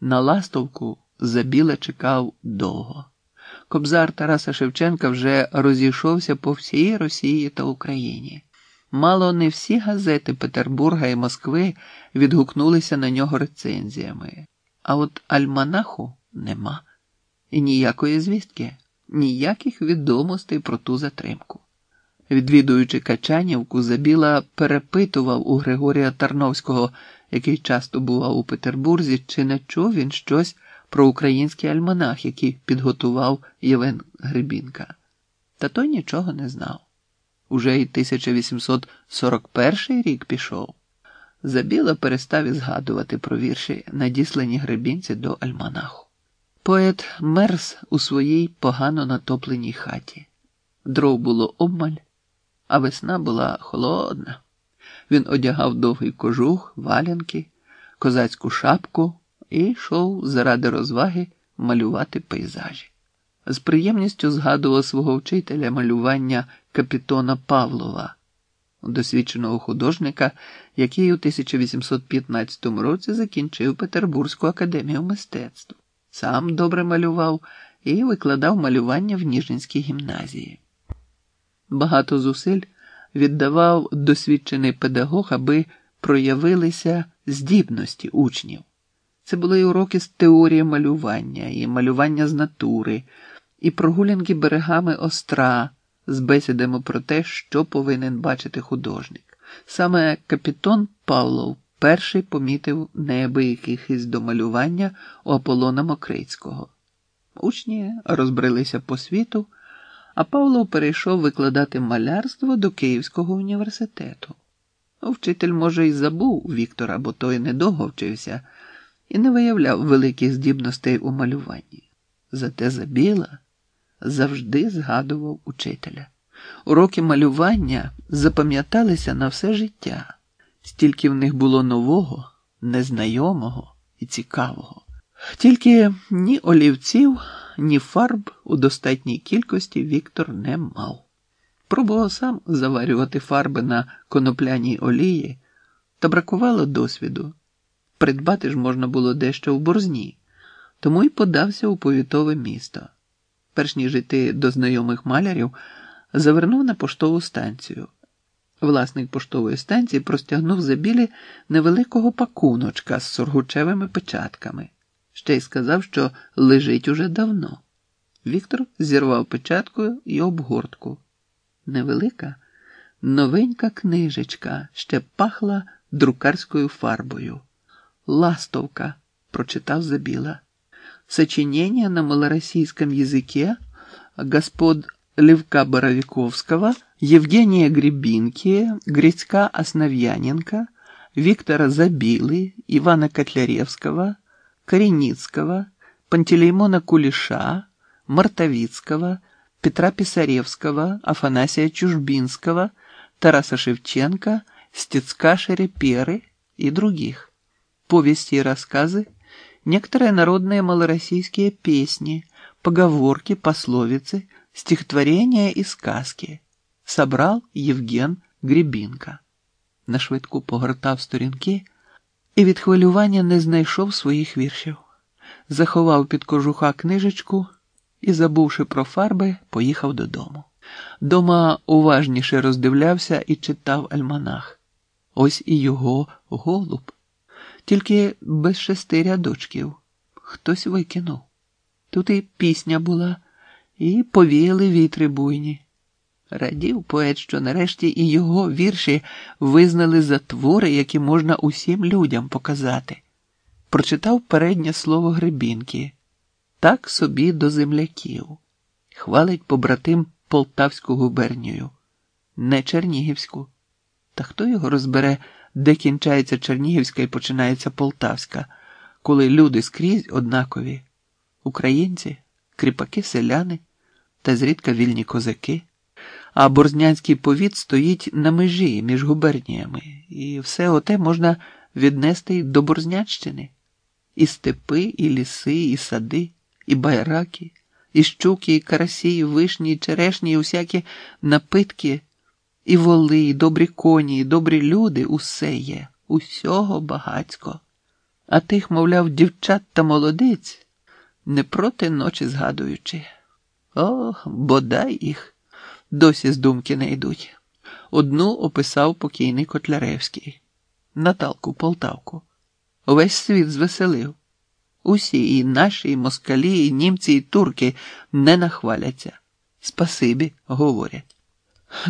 На ластовку забіла чекав довго. Кобзар Тараса Шевченка вже розійшовся по всій Росії та Україні. Мало не всі газети Петербурга і Москви відгукнулися на нього рецензіями, а от альманаху нема. І ніякої звістки, ніяких відомостей про ту затримку. Відвідуючи Качанівку, Забіла перепитував у Григорія Тарновського, який часто бував у Петербурзі, чи не чув він щось про український альманах, який підготував Євен Гребінка. Та той нічого не знав. Уже й 1841 рік пішов. Забіла перестав і згадувати про вірші, надіслані гребінці до альманаху. Поет мерз у своїй погано натопленій хаті. Дров було обмаль, а весна була холодна. Він одягав довгий кожух, валянки, козацьку шапку і йшов заради розваги малювати пейзажі. З приємністю згадував свого вчителя малювання капітона Павлова, досвідченого художника, який у 1815 році закінчив Петербурзьку академію мистецтв. Сам добре малював і викладав малювання в Ніжинській гімназії. Багато зусиль віддавав досвідчений педагог, аби проявилися здібності учнів. Це були і уроки з теорії малювання, і малювання з натури, і прогулянки берегами остра з бесідами про те, що повинен бачити художник. Саме капітон Павлов перший помітив неабиякий хист до малювання у Аполлона Мокрицького. Учні розбрелися по світу, а Павлов перейшов викладати малярство до Київського університету. Вчитель, може, і забув Віктора, бо той недовго вчився і не виявляв великих здібностей у малюванні. Зате забіла завжди згадував учителя. Уроки малювання запам'яталися на все життя, стільки в них було нового, незнайомого і цікавого. Тільки ні олівців, ні фарб у достатній кількості Віктор не мав. Пробував сам заварювати фарби на конопляній олії, та бракувало досвіду. Придбати ж можна було дещо в борзні, тому й подався у повітове місто. Перш ніж йти до знайомих малярів, завернув на поштову станцію. Власник поштової станції простягнув за білі невеликого пакуночка з сургучевими печатками. Ще й сказав, що лежить уже давно. Віктор зірвав печаткою і обгортку. Невелика, новенька книжечка ще пахла друкарською фарбою. Ластовка, прочитав Забіла. Сочинение на малороссийском языке господ Левка Боровиковского, Евгения Гребинки, Грицька Основьяненко, Виктора Забилы, Ивана Котляревского, Кореницкого, Пантелеймона Кулиша, Мартовицкого, Петра Писаревского, Афанасия Чужбинского, Тараса Шевченко, Стецка Шереперы и других. Повести и рассказы, некоторые народные малороссийские песни, поговорки, пословицы, стихотворения и сказки. Собрал Євген Гребінка. На швидку погортав сторінки і від хвилювання не знайшов своїх віршів, заховав під кожуха книжечку і, забувши про фарби, поїхав додому. Дома уважніше роздивлявся і читав альманах. Ось і його голуб, тільки без шести рядочків. Хтось викинув. Тут і пісня була, і повіяли вітри буйні. Радів поет, що нарешті і його вірші визнали за твори, які можна усім людям показати. Прочитав переднє слово Гребінки так собі до земляків. Хвалить побратим Полтавську губернію, не Чернігівську. Та хто його розбере, де кінчається Чернігівська і починається Полтавська, коли люди скрізь однакові українці, кріпаки, селяни та зрідка вільні козаки. А Борзнянський повіт стоїть на межі між губерніями, і все оте можна віднести до Борзнянщини. І степи, і ліси, і сади, і байраки, і щуки, і карасі, і вишні, і черешні, і усякі напитки, і воли, і добрі коні, і добрі люди усе є, усього багацько. А тих, мовляв, дівчат та молодиць, не проти ночі згадуючи. О, бодай їх досі з думки не йдуть. Одну описав покійний Котляревський, Наталку Полтавку. Весь світ звеселив. Усі і наші, і москалі, і німці, і турки не нахваляться. Спасибі, говорять.